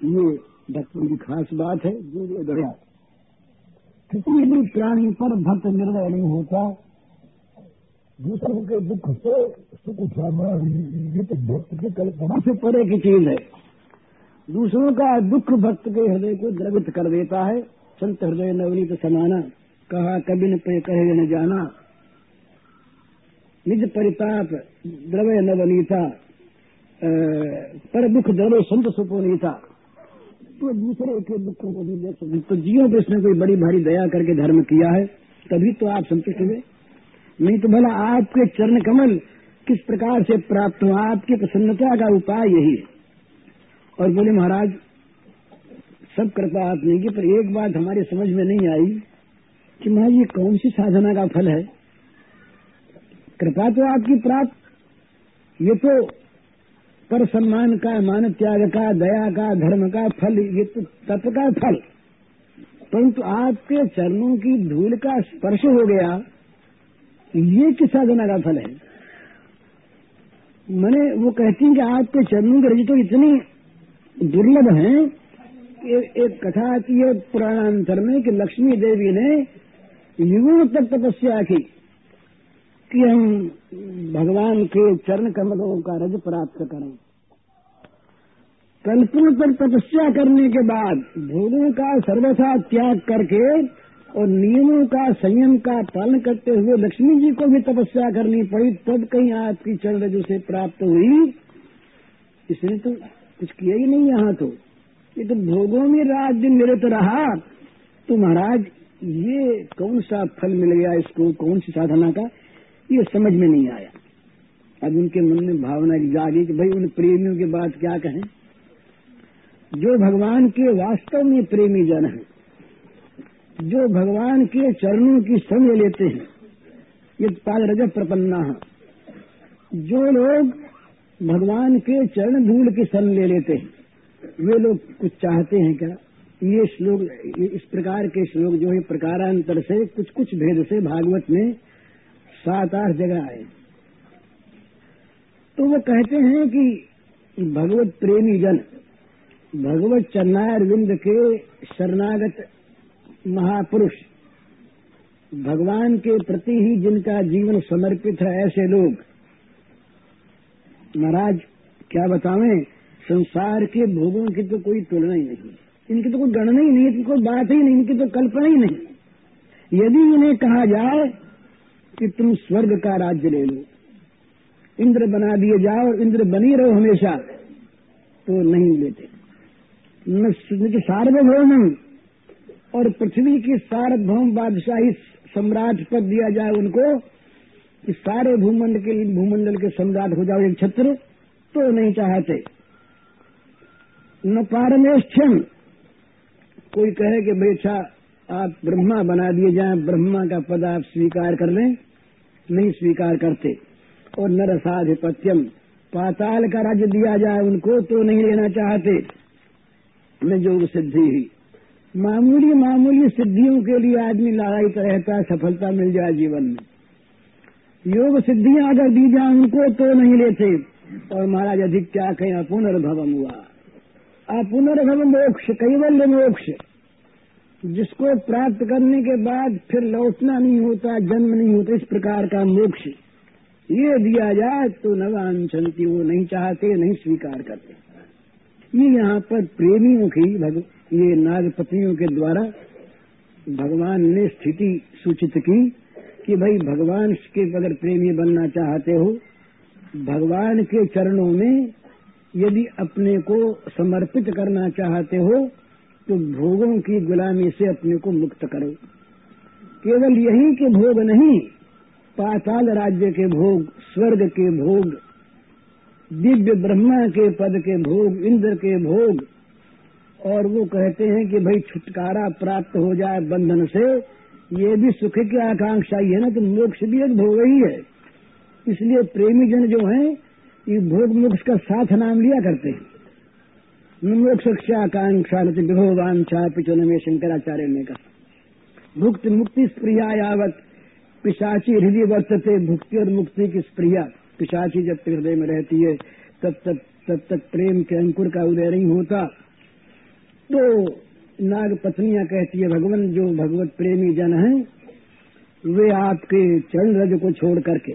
ये भक्तों की खास बात है जो दया किसी भी प्राणी पर भक्त निर्णय नहीं होता। दूसरों के दुख से सुख उठाना ये तो भक्त की कल्पना से परे की चीज़ है। दूसरों का दुख भक्त के हृदय को द्रवित कर देता है। संत हृदय नवनीत समाना, कहा कभी न कहे न जाना। निज परिताप द्रवय नवनीता पर दुख द्रवय संत सुपोनीता। तो दूसरे के दुखों को भी देख सकते तो जियो पे इसने कोई बड़ी भारी दया करके धर्म किया है, तभी तो आप संतुष्ट हुए। नहीं तो भला आपके चरण कमल किस प्रकार से प्राप्त हो? आपकी प्रसन्नता का उपाय यही है। और बोले, महाराज, सब कृपा आपने की पर एक बात हमारी समझ में नहीं आई कि महाराज, ये कौन सी साधना का फल है? कृपा तो आपकी प्राप्त। ये तो पर सम्मान का, मान त्याग का, दया का, धर्म का फल, ये तो तप का फल। परंतु आपके चरणों की धूल का स्पर्श हो गया, ये किस साधना का फल है? मैंने वो कहती हैं कि आपके चरणों के रज तो इतनी दुर्लभ है कि एक कथा आती है पुराणांतर में कि लक्ष्मी देवी ने युगों तक तपस्या की कि हम के चरण कमलों का रज प्राप्त करें। कल्पों तक तपस्या करने के बाद भोगों का सर्वथा त्याग करके और नियमों का संयम का पालन करते हुए लक्ष्मी जी को भी तपस्या करनी पड़ी, तब कहीं आपकी चरण रज से प्राप्त हुई। इसने तो कुछ किया ही नहीं यहाँ तो। ये तो भोगों में रात दिन मेरे तो रहा तो महाराज, ये कौन सा फल मिल गया इसको? कौन सी साधना का? ये समझ में नहीं आया। अब उनके मन में भावना जागी कि भाई उन प्रेमियों के बात क्या कहें? जो भगवान के वास्तव में प्रेमी जन हैं, जो भगवान के चरणों की संग लेते हैं, ये पाद रजत प्रपन्ना है। जो लोग भगवान के चरण धूल की संग ले लेते हैं, वे लोग कुछ चाहते हैं क्या? ये श्लोक इस प्रकार के श्लोक जो है, प्रकारांतर से कुछ कुछ भेद से भागवत में सात आठ जगह आए। तो वो कहते हैं कि भगवत प्रेमी जन, भगवत चन्नायर विंद के शरणागत महापुरुष, भगवान के प्रति ही जिनका जीवन समर्पित है ऐसे लोग। महाराज, क्या बतावें? संसार के भोगों की तो कोई तुलना ही नहीं इनकी तो कोई गणना ही नहीं इनकी कोई बात ही नहीं, इनकी तो कल्पना ही नहीं। यदि इन्हें कहा जाए कि तुम स्वर्ग का राज्य ले लो इंद्र बना दिए जाओ और इंद्र बनी रहो हमेशा। तो नहीं लेते। सार्वभौम और पृथ्वी की सार्वभौम बादशाही सम्राट पद दिया जाए उनको, कि सारे भूमंडल के भूमंडल के सम्राट हो जाओ एक छत्र तो नहीं चाहते। न पारमेष्ठ्यम कोई कहे कि भाई अच्छा आप ब्रह्मा बना दिए जाए, ब्रह्मा का पद आप स्वीकार कर लें। नहीं स्वीकार करते। और नरसाधिपत्यम। पाताल का राज्य दिया जाए, उनको तो नहीं लेना चाहते। न योग सिद्धि ही। मामूली मामूली सिद्धियों के लिए आदमी लड़ाई तो रहता है, सफलता मिल जाए जीवन में। योग सिद्धियाँ अगर दी जाए, उनको तो नहीं लेते। और महाराज अधिक क्या कहें अपुनर्भवम हुआ। अपुनर्भव मोक्ष, कैवल्य मोक्ष। जिसको प्राप्त करने के बाद फिर लौटना नहीं होता, जन्म नहीं होता, इस प्रकार का मोक्ष। ये दिया जाए तो नवांशंति वो नहीं चाहते, नहीं स्वीकार करते। ये यहाँ पर प्रेमियों की ये नागपतियों के द्वारा भगवान ने स्थिति सूचित की कि भाई भगवान के अगर प्रेमी बनना चाहते हो। भगवान के चरणों में यदि अपने को समर्पित करना चाहते हो तो भोगों की गुलामी से अपने को मुक्त करो। केवल यही के भोग नहीं पाताल राज्य के भोग, स्वर्ग के भोग, दिव्य ब्रह्मा के पद के भोग, इंद्र के भोग, और वो कहते हैं कि भाई छुटकारा प्राप्त हो जाए बंधन से, ये भी सुख की आकांक्षा ही है ना तो मोक्ष भी एक भोग ही है। इसलिए प्रेमी जन जो है, ये भोग मोक्ष का साथ नाम लिया करते हैं। मोक्ष आकांक्षा विभोवांछा पिचन में शंकराचार्य ने कहा। भुक्त मुक्ति स्प्रिया यावत पिशाची हृदय वर्तते भुक्ति और मुक्ति की स्प्रिया। पिशाची जब हृदय में रहती है, तब तक तब तक प्रेम के अंकुर का उदय नहीं होता। तो नाग पत्नियाँ कहती है, भगवान, जो भगवत प्रेमी जन हैं, वे आपके चरण रज को छोड़ करके,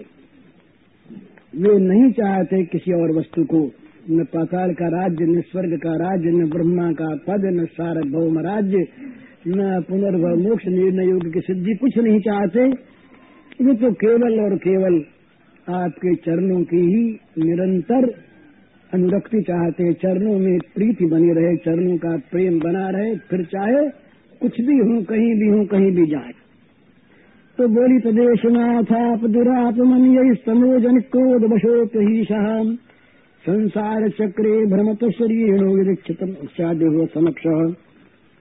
वे नहीं चाहते किसी और वस्तु को। न पाताल का राज्य, न स्वर्ग का राज्य, न ब्रह्मा का पद, न सार्वभौम राज्य, न पुनर्भव मोक्ष, निर्णय योग की सिद्धि कुछ नहीं चाहते। वे तो केवल और केवल आपके चरणों की ही निरंतर अनुरक्ति चाहते चरणों में प्रीति बनी रहे, चरणों का प्रेम बना रहे, फिर चाहे कुछ भी हूँ, कहीं भी हूँ, कहीं भी जाए। तो बोली प्रदेश नाथाप दुराप मन यही समोजन क्रोध वशोपहीश संसार चक्रे भ्रमत शरीणो विदीक्षित हो समक्ष।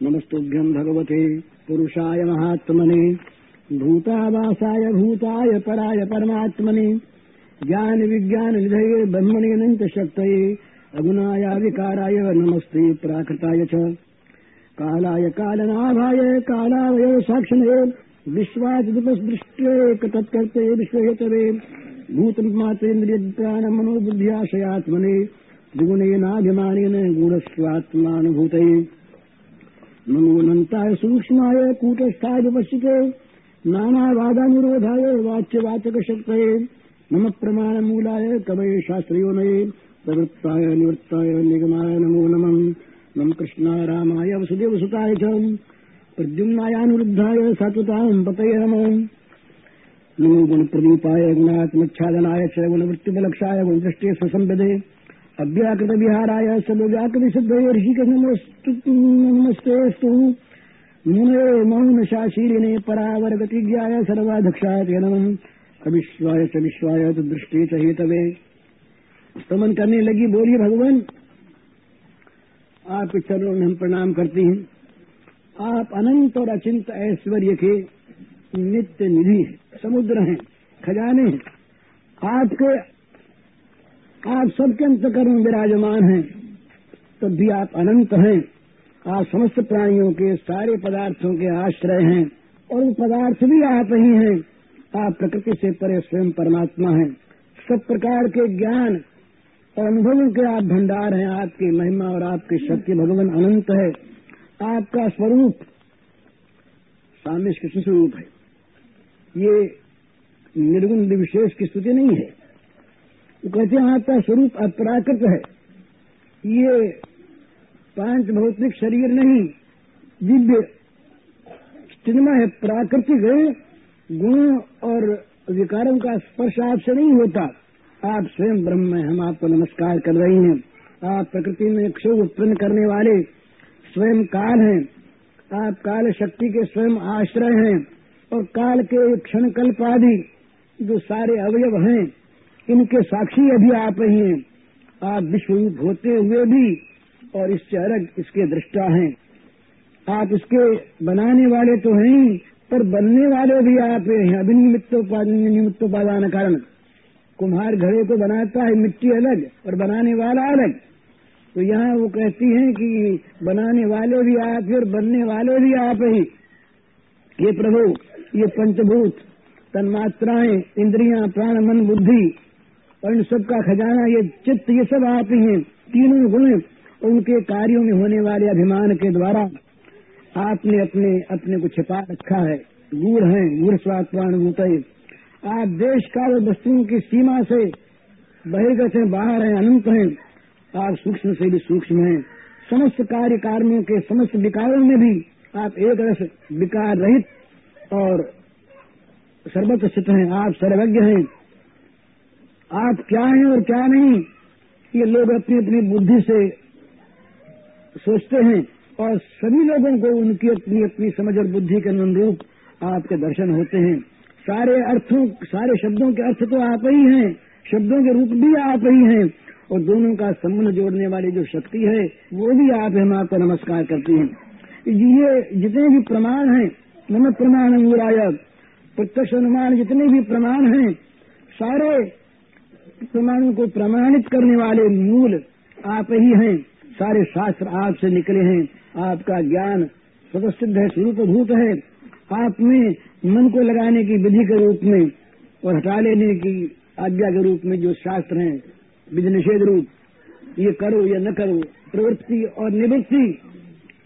नमस्तुभ्यम भगवते पुरुषाय महात्मने। भूतावासाय, भूताय, पराय परमात्मने। ज्ञान, विज्ञान निधये ब्रह्मणे अनंत शक्तये। अगुणाया विकाराय नमस्ते, प्राकृताय च। कालाय, कालनाभाय, कालावय साक्षिणे विश्वासदृष्ट्ये तत्कर्ते विश्वहेतवे भूतमात्रेन्द्रियप्राण मनोबुद्ध्याशयात्मने द्विगुणेनाभिमानेन गूढस्वात्मानुभूतये। नमोऽनन्ताय सूक्ष्माय, कूटस्थाय विपश्चिते नानावादानुरोधाय वाच्यवाचकशक्तये मम प्रमाणमूलाय कवये शास्त्रयोनये प्रवृत्ताय निवृत्ताय निगमाय नमो नमः। नम कृष्णाय रामाय वसुदेवसुताय च। प्रद्युम्नायानुरुद्धाय सतताम् पतये नमो। नमो गुणप्रदीपाय गुणात्मच्छादनाय च गुणवृत्तिबलक्षाय गुणदृष्टे स्वसम्पदे अव्याकृतविहाराय सदव्याकृतिसिद्धये ऋषिक नमस्तेऽस्तु मुने मौनशाशीलिने परावरगतिज्ञाय सर्वाध्यक्षाय ते नमः अविश्वाय च विश्वाय तो दृष्टि च हेतवे। स्तमन करने लगी बोलिए भगवान आपके चरणों में हम प्रणाम करते हैं। आप अनंत और अचिंत ऐश्वर्य के नित्य निधि समुद्र हैं, खजाने हैं। आपके, आप सबके अंत अंतकरण विराजमान हैं। तब भी आप अनंत हैं। आप समस्त प्राणियों के सारे पदार्थों के आश्रय हैं और वो पदार्थ भी आप ही हैं। आप प्रकृति से परे स्वयं परमात्मा हैं। सब प्रकार के ज्ञान और अनुभवों के आप भंडार हैं। आपकी महिमा और आपकी शक्ति भगवान अनंत है। आपका स्वरूप सामिश कृष्ण स्वरूप है। ये निर्गुण विशेष की स्तुति नहीं है। वो कहते हैं, आपका स्वरूप अपराकृत है। ये पाँच भौतिक शरीर नहीं, दिव्य। चिन्मय है प्राकृतिक है? गुणों और विकारों का स्पर्श आपसे नहीं होता। आप स्वयं ब्रह्म हैं, हम आपको नमस्कार कर रही हैं। आप प्रकृति में क्षोभ उत्पन्न करने वाले स्वयं काल हैं। आप काल शक्ति के स्वयं आश्रय हैं और काल के क्षण कल्प आदि जो सारे अवयव हैं, इनके साक्षी अभी आप ही हैं। आप विश्वरूप होते हुए भी और इससे अलग इसके दृष्टा हैं। आप इसके बनाने वाले तो हैं, पर बनने वाले भी आप हैं। अभिनिमित्तोपादान कारण। कुम्हार घड़े को बनाता है, मिट्टी अलग और बनाने वाला अलग। तो यहाँ वो कहती हैं कि बनाने वाले भी आप और बनने वाले भी आप ही। ये प्रभु, ये पंचभूत, तन्मात्राएँ, इंद्रियाँ, प्राण, मन, बुद्धि, और इन सबका खजाना, ये चित्त, ये सब आप ही हैं। तीनों गुण उनके कार्यों में होने वाले अभिमान के द्वारा आपने अपने अपने को छिपा रखा है। गूढ़ है, गूढ़ स्वात्मानुभूत आप देश काल वस्तुओं की सीमा से बहिर्गत हैं, बाहर हैं, अनंत हैं। आप सूक्ष्म से भी सूक्ष्म हैं। समस्त कार्य कार्यों के समस्त विकारों में भी आप एक रस विकार रहित और सर्वत्र स्थित हैं। आप सर्वज्ञ हैं। आप क्या हैं और क्या नहीं, ये लोग अपनी अपनी बुद्धि से सोचते हैं और सभी लोगों को उनकी अपनी अपनी समझ और बुद्धि के अनुरूप आपके दर्शन होते हैं। सारे अर्थों, सारे शब्दों के अर्थ तो आप ही हैं, शब्दों के रूप भी आप ही हैं और दोनों का संबंध जोड़ने वाली जो शक्ति है, वो भी आप हम आपका नमस्कार करती हैं। ये जितने भी प्रमाण हैं, नम प्रमाण अंगुराय प्रत्यक्ष अनुमान जितने भी प्रमाण हैं, सारे प्रमाणों को प्रमाणित करने वाले मूल आप ही हैं। सारे शास्त्र आपसे निकले हैं। आपका ज्ञान स्वतसिद्ध है स्वरूप भूत है। आप में मन को लगाने की विधि के रूप में और हटा लेने की आज्ञा के रूप में जो शास्त्र हैं विधि निषेध रूप, ये करो या न करो, प्रवृत्ति और निवृत्ति,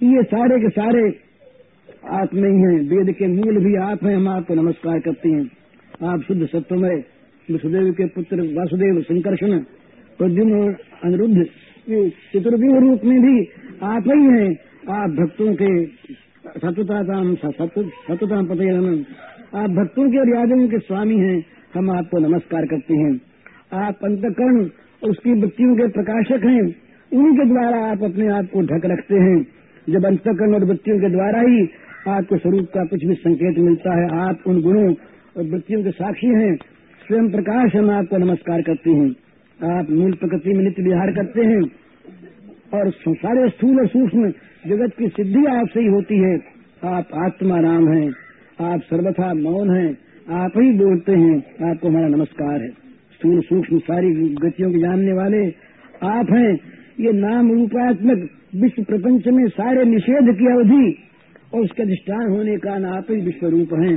ये सारे के सारे आप में ही हैं। वेद के मूल भी आप हैं, हम आपको नमस्कार करते हैं। आप शुद्ध सत्वमय, वसुदेव के पुत्र वासुदेव संकर्षण, प्रद्युम्न और अनिरुद्ध चतुर्व्यूह रूप में भी आप ही हैं आप भक्तों के सतता सतता पते आप भक्तों के और यादवों के स्वामी हैं। हम आपको नमस्कार करते हैं। आप अंतकरण उसकी वृत्तियों के प्रकाशक हैं। उन्हीं के द्वारा आप अपने आप को ढक रखते हैं। जब अंतकरण और वृत्तियों के द्वारा ही आपके स्वरूप का कुछ भी संकेत मिलता है, आप उन गुणों और वृत्तियों के साक्षी हैं। स्वयं प्रकाश हम आपको नमस्कार करते हैं। आप मूल प्रकृति में नित्य विहार करते हैं और सारे स्थूल और सूक्ष्म जगत की सिद्धि आपसे ही होती है। आप आत्मा राम है, आप सर्वथा मौन है, आप ही बोलते हैं, आपको हमारा नमस्कार है। स्थूल, सूक्ष्म, सारी गतियों के जानने वाले आप हैं। ये नाम रूपात्मक विश्व प्रपंच में सारे निषेध की अवधि और उसके अधिष्ठान होने का आप ही विश्व रूप है।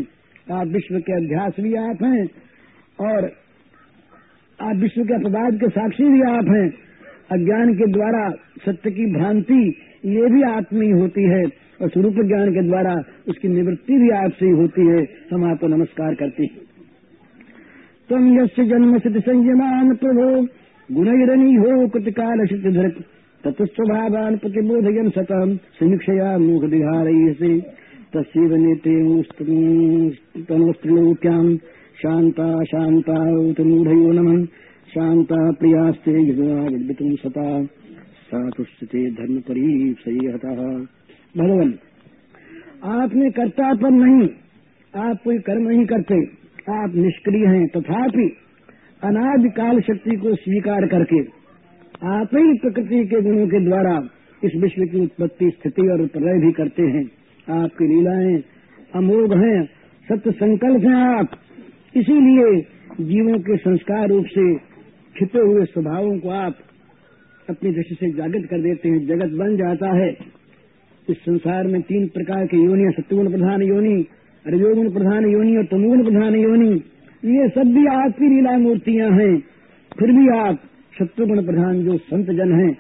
आप विश्व के अध्यास भी आप हैं और आप विश्व के अपवाद के साक्षी भी आप हैं। अज्ञान के द्वारा सत्य की भ्रांति, ये भी आत्मी होती है। और स्वरूप ज्ञान के द्वारा उसकी निवृत्ति भी आपसे ही होती है। हम आपको नमस्कार करते हैं। तुम यश जन्म सिद्ध संयमान प्रभो, गुणरनी हो कृतकाल सिद्ध तत्स्वभावान प्रतिबोधयन सतम समीक्षया मूख विहारयसे तस्व नेत्रेस्त्रिलोक्याम शांता शांता मूढ़यो नम। शांता प्रियास्ते युगुम सता। सातुस्ते धर्म परिसहता भगवान आपने कर्तापन नहीं, आप कोई कर्म नहीं करते। आप निष्क्रिय हैं, तथापि अनादिकाल शक्ति को स्वीकार करके आप ही प्रकृति के गुणों के द्वारा इस विश्व की उत्पत्ति, स्थिति और प्रलय भी करते हैं। आपकी लीलाएँ अमोघ हैं सत्य संकल्प हैं आप। इसीलिए जीवों के संस्कार रूप से छिपे हुए स्वभावों को आप अपनी दृष्टि से जागृत कर देते हैं। जगत बन जाता है। इस संसार में तीन प्रकार की योनियाँ सत्युगुण प्रधान योनि, रजोगुण प्रधान योनि और तमुगुण प्रधान योनि। ये सब भी आपकी लीला मूर्तियाँ हैं। फिर भी आप शत्रुघ्न प्रधान जो संत जन हैं,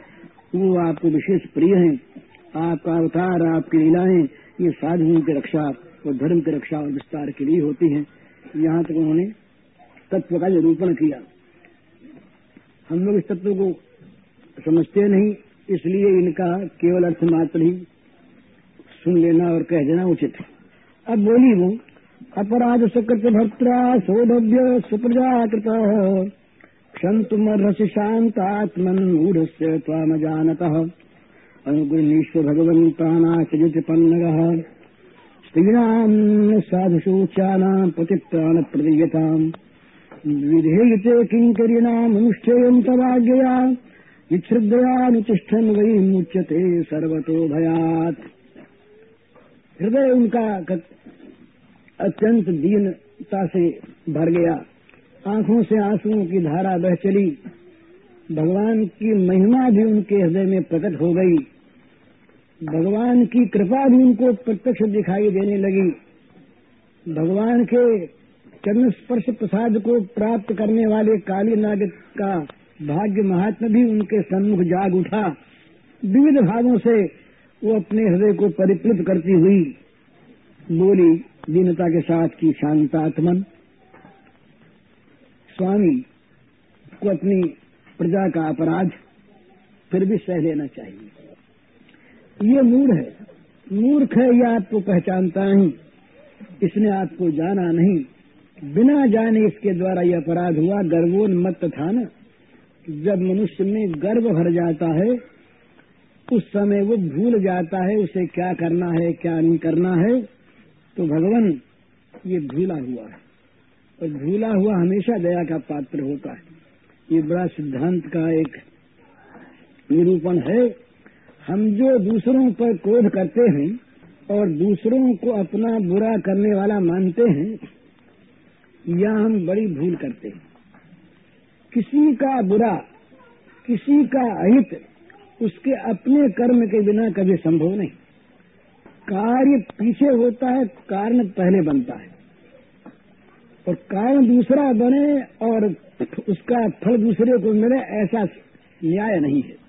वो आपको विशेष प्रिय हैं। आपका अवतार, आपकी लीलाएँ, ये साधुओं की रक्षा और धर्म की रक्षा और विस्तार के लिए होती हैं। यहाँ तक उन्होंने तत्व का निरूपण किया। हम लोग इस तत्व को समझते नहीं, इसलिए इनका केवल अर्थ मात्र ही सुन लेना और कह देना उचित है। अब बोली वो अपराध सुकृत भक्ता सौभव्य सुप्रजाकृत। क्षन्तुमर्हसि शान्तात्मन् मूढस्य त्वामजानतः अनुगृहीष्व भगवन्तानाचयुतिपन्नगः स्त्रीणाम् साधुशोच्यानाम् प्रतिप्राणप्रदीयताम् विधेयते किङ्करीणामनुष्ठेयम् तवाज्ञया विच्छ्रद्रयानुतिष्ठन् वै मुच्यते सर्वतो भयात् हृदय उनका अत्यंत दीनता से भर गया। आँखों से आंसुओं की धारा बह चली। भगवान की महिमा भी उनके हृदय में प्रकट हो गई। भगवान की कृपा भी उनको प्रत्यक्ष दिखाई देने लगी। भगवान के चरण स्पर्श प्रसाद को प्राप्त करने वाले काली नाग का भाग्य महात्मा भी उनके सम्मुख जाग उठा। विविध भावों से वो अपने हृदय को परिप्लुत करती हुई बोली, दीनता के साथ की शांतात्मन स्वामी को अपनी प्रजा का अपराध फिर भी सह लेना चाहिए। ये मूड है। मूर्ख है यह आपको पहचानता नहीं। इसने आपको जाना नहीं। बिना जाने इसके द्वारा यह अपराध हुआ। गर्वोन्मत्त था न। जब मनुष्य में गर्व भर जाता है, उस समय वो भूल जाता है, उसे क्या करना है, क्या नहीं करना है तो भगवान ये भूला हुआ है। और भूला हुआ हमेशा दया का पात्र होता है। ये बड़ा सिद्धांत का एक निरूपण है। हम जो दूसरों पर क्रोध करते हैं और दूसरों को अपना बुरा करने वाला मानते हैं, या हम बड़ी भूल करते हैं। किसी का बुरा, किसी का अहित उसके अपने कर्म के बिना कभी संभव नहीं। कार्य पीछे होता है, कारण पहले बनता है। और कारण दूसरा बने और उसका फल दूसरे को मिले, ऐसा न्याय नहीं है।